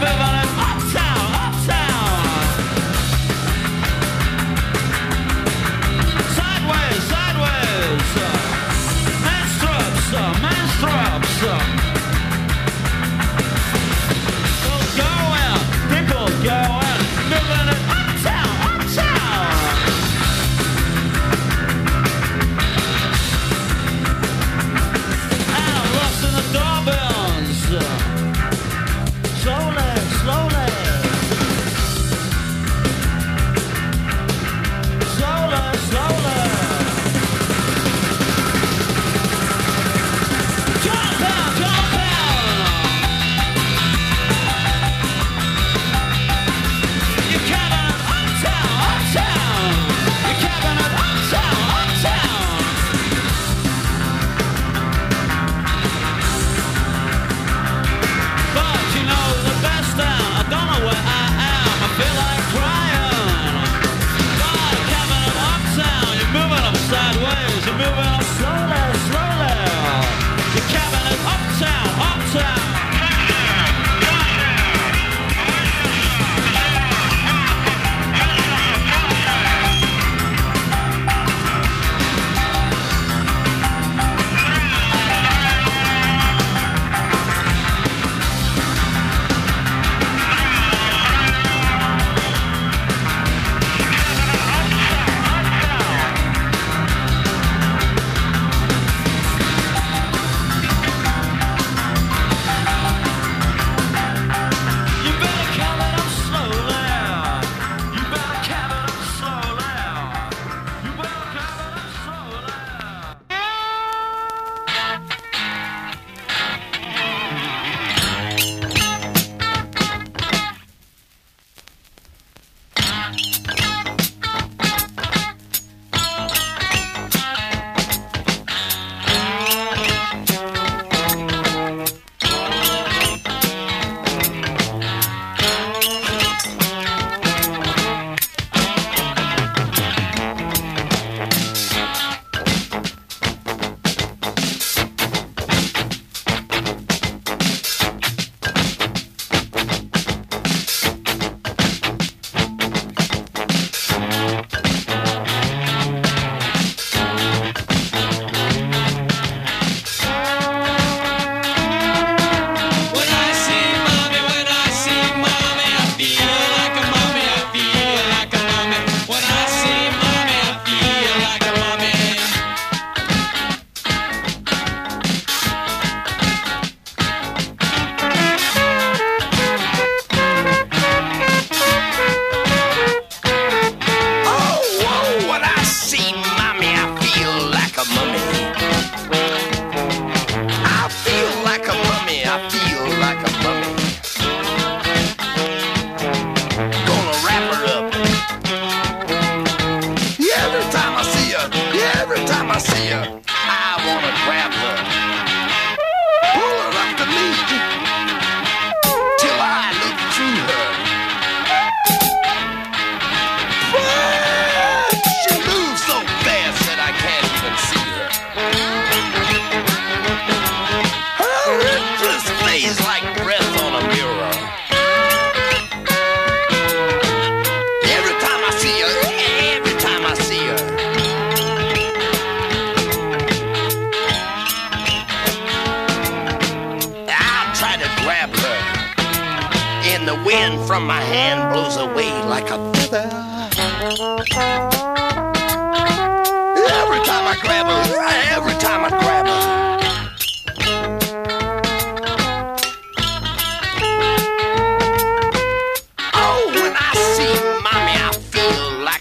drops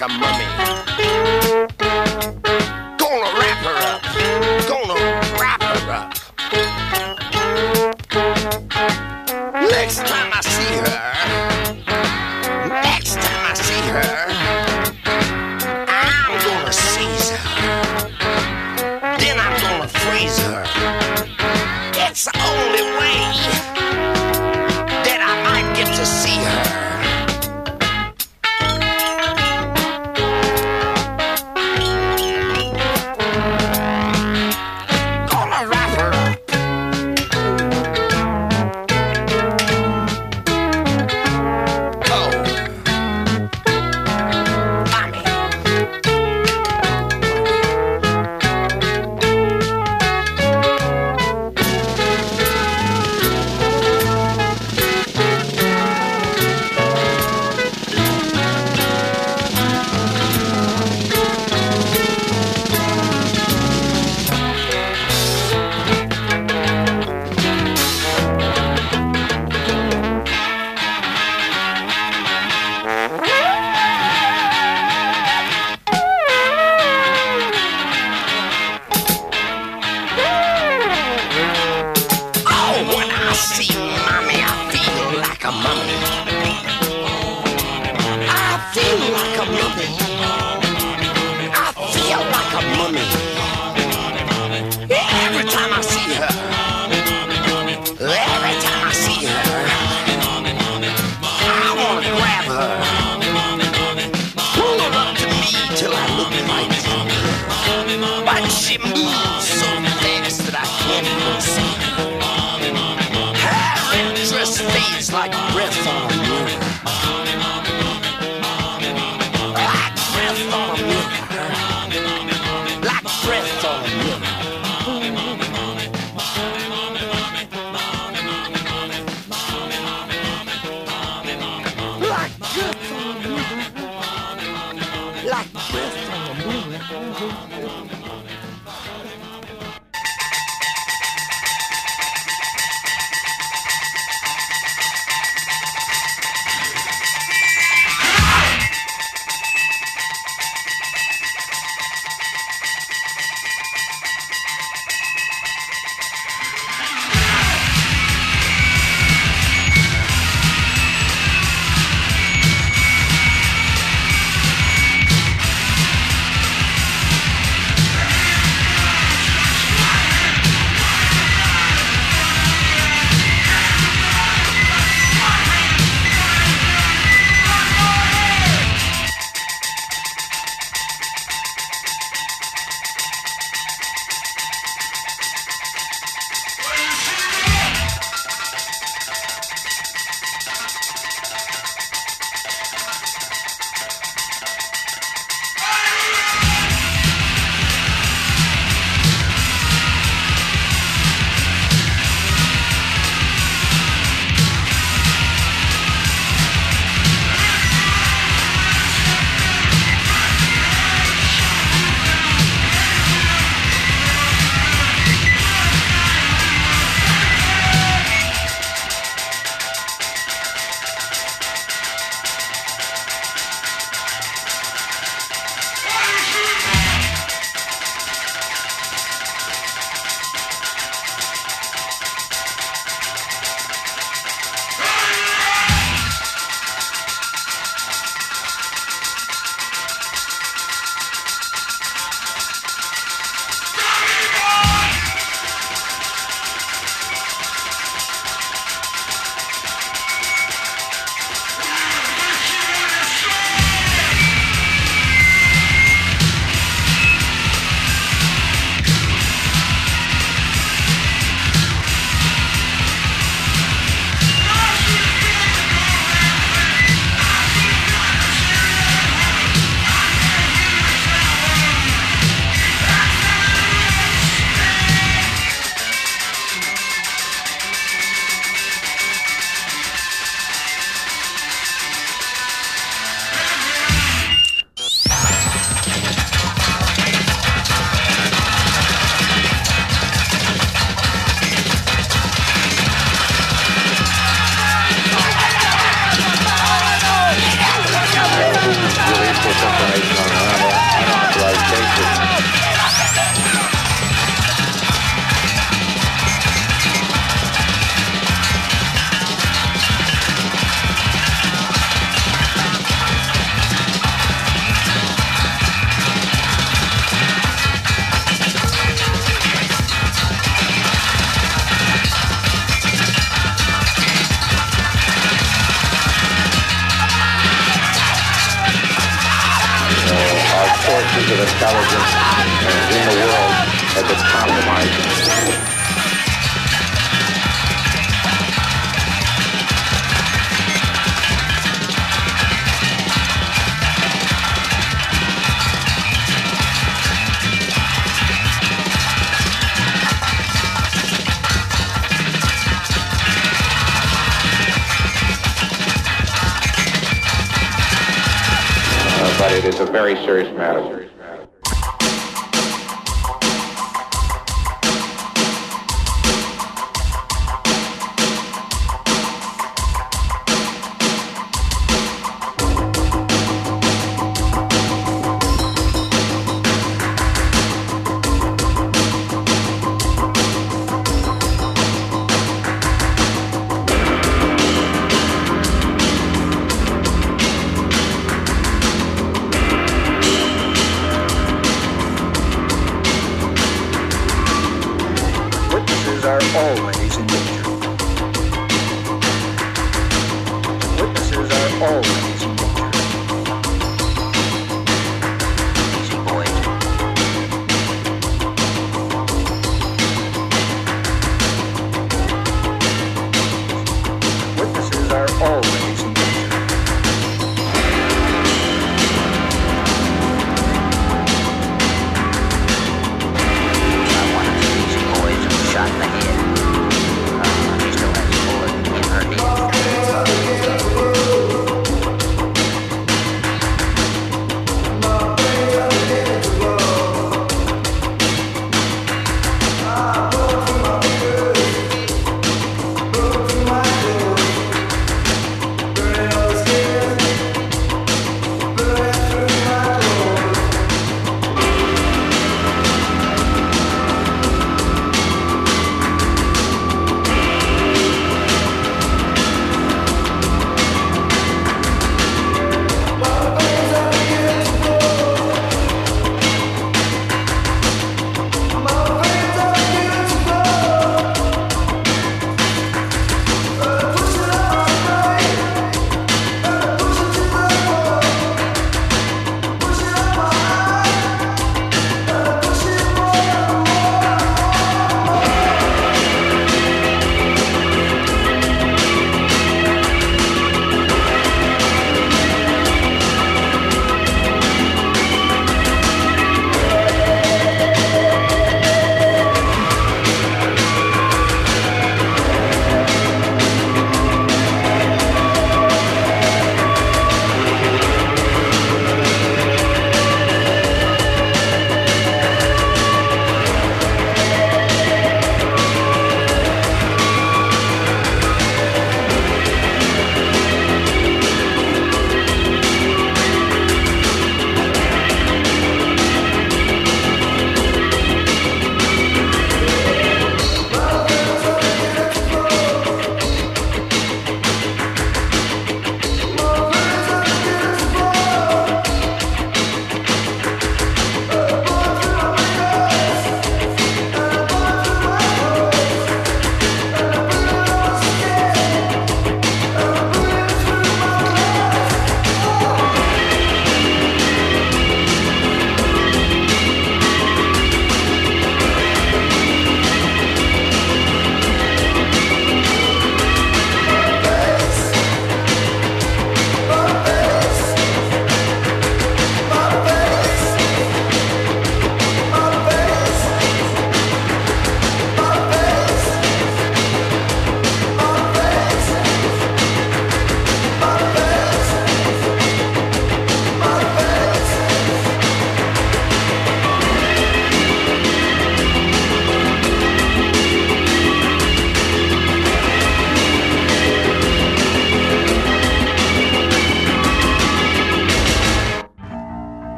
like a mummy. Gonna wrap her up. Gonna is a very serious matter.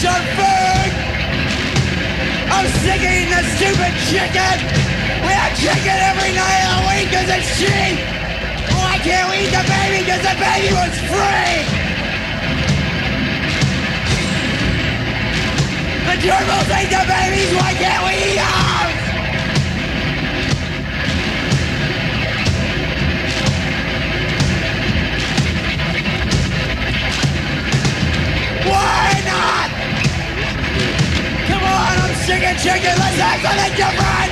Much on food. I'm sick of eating the stupid chicken. We have chicken every night of the week because it's cheap. Why can't we eat the baby because the baby was free? The gerbils ate the babies, why can't we eat ours? Why not? On, I'm sick of chicken, let's have something different!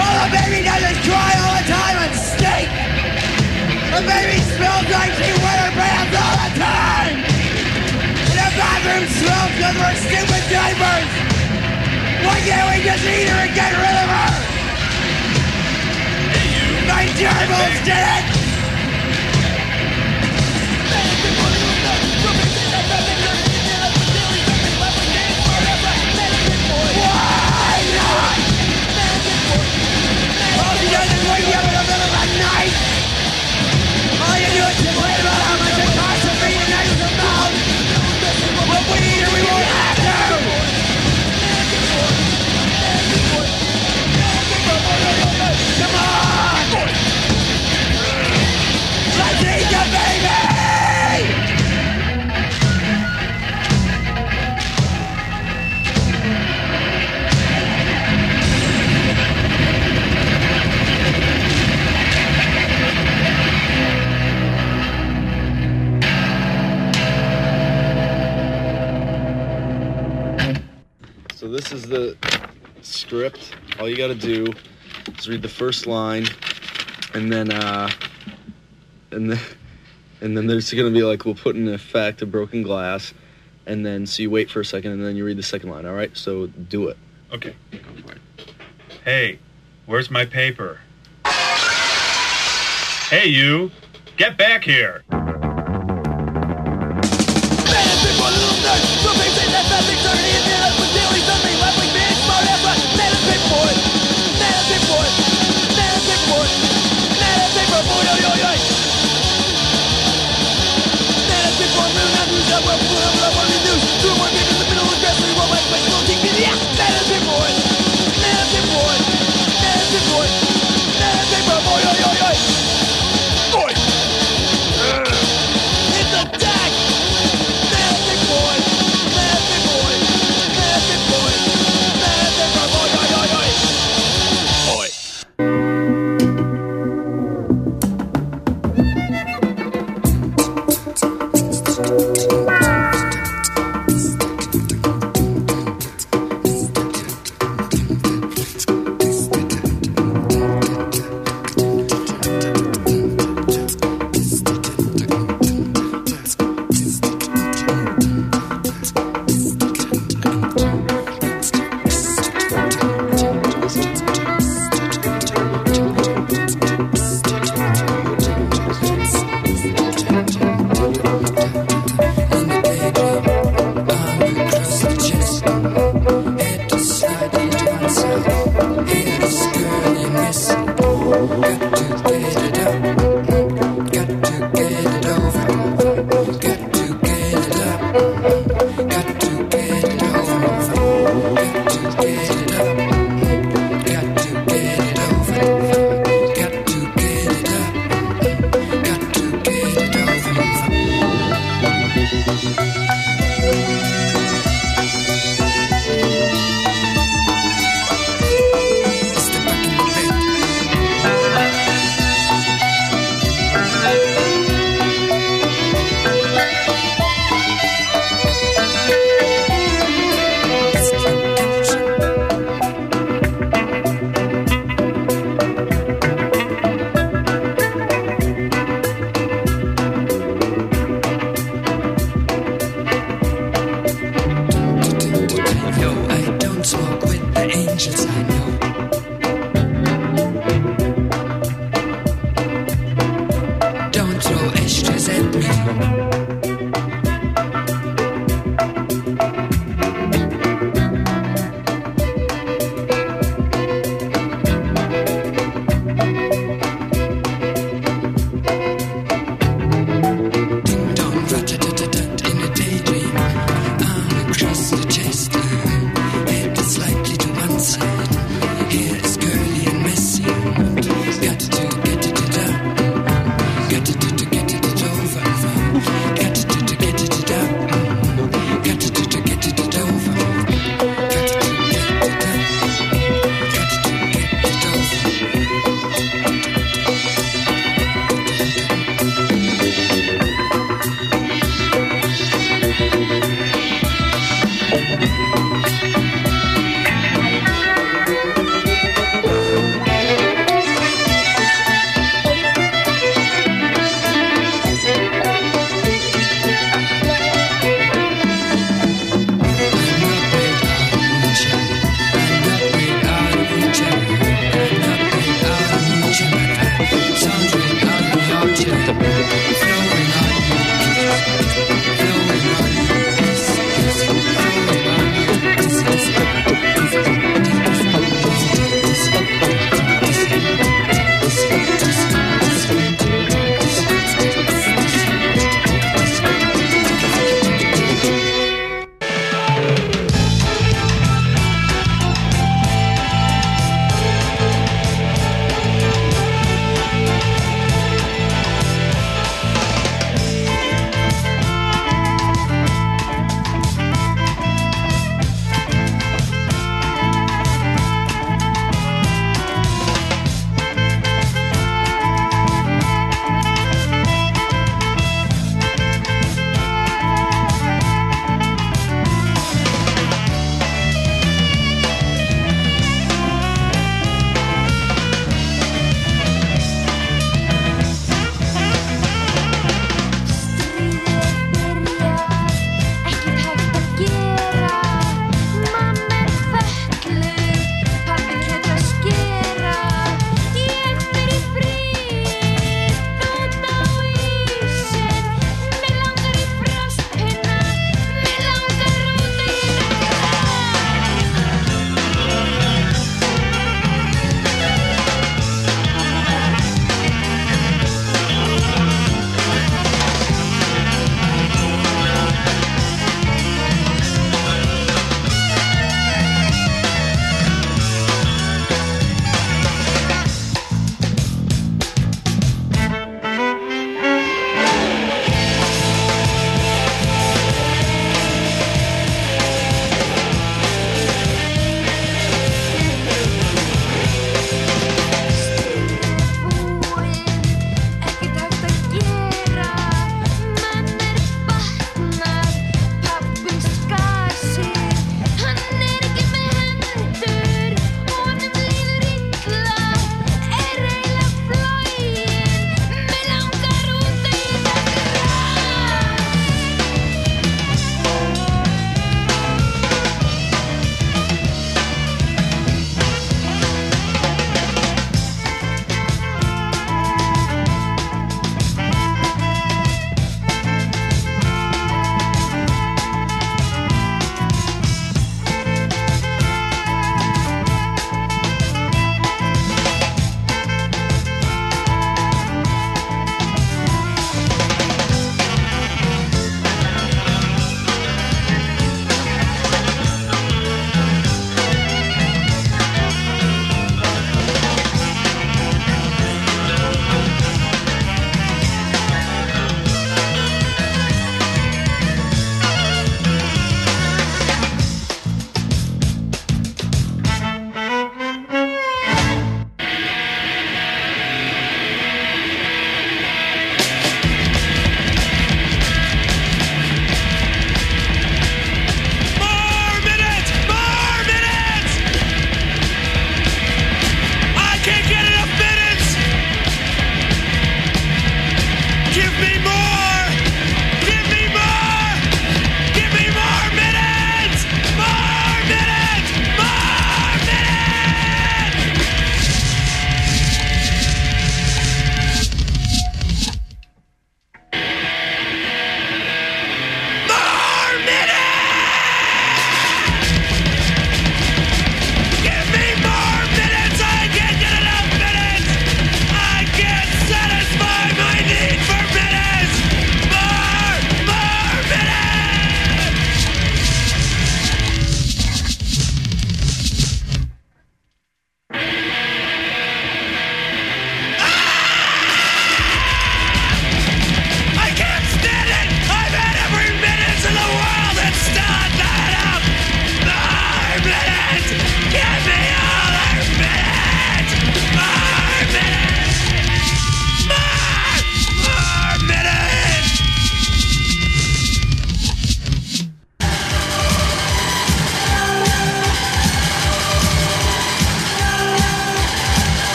Oh, the baby doesn't cry all the time and stink! The baby smells like she wear pants all the time! And the bathroom smells because we're stupid diapers! Why can't we just eat her and get rid of her? My gerbils did it! All you got to do is read the first line, and then uh, and then and then there's gonna be like we'll put in effect a broken glass, and then so you wait for a second, and then you read the second line. All right. So do it. Okay. Hey, where's my paper? Hey, you! Get back here!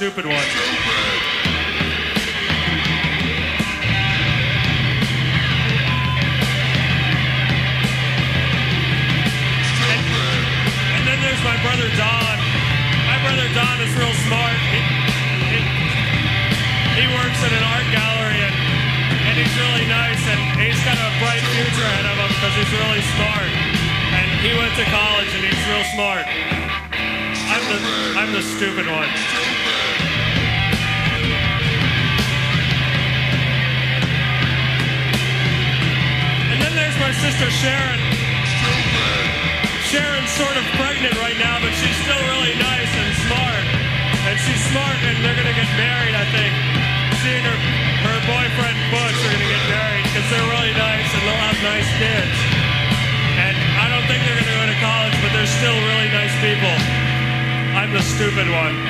Stupid one. And, and then there's my brother Don. My brother Don is real smart. He, he, he works at an art gallery and, and he's really nice and he's got a bright future ahead of him because he's really smart. And he went to college and he's real smart. I'm the I'm the stupid one. My sister Sharon. Sharon's sort of pregnant right now, but she's still really nice and smart. And she's smart, and they're gonna get married, I think. She and her, her boyfriend Butch are gonna get married because they're really nice and they'll have nice kids. And I don't think they're gonna go to college, but they're still really nice people. I'm the stupid one.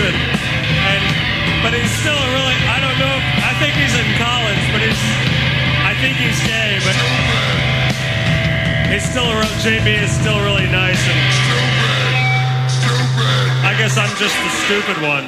And, and but he's still a really I don't know. If, I think he's in college, but he's I think he's gay, but he's still a real, JB is still really nice, and I guess I'm just the stupid one.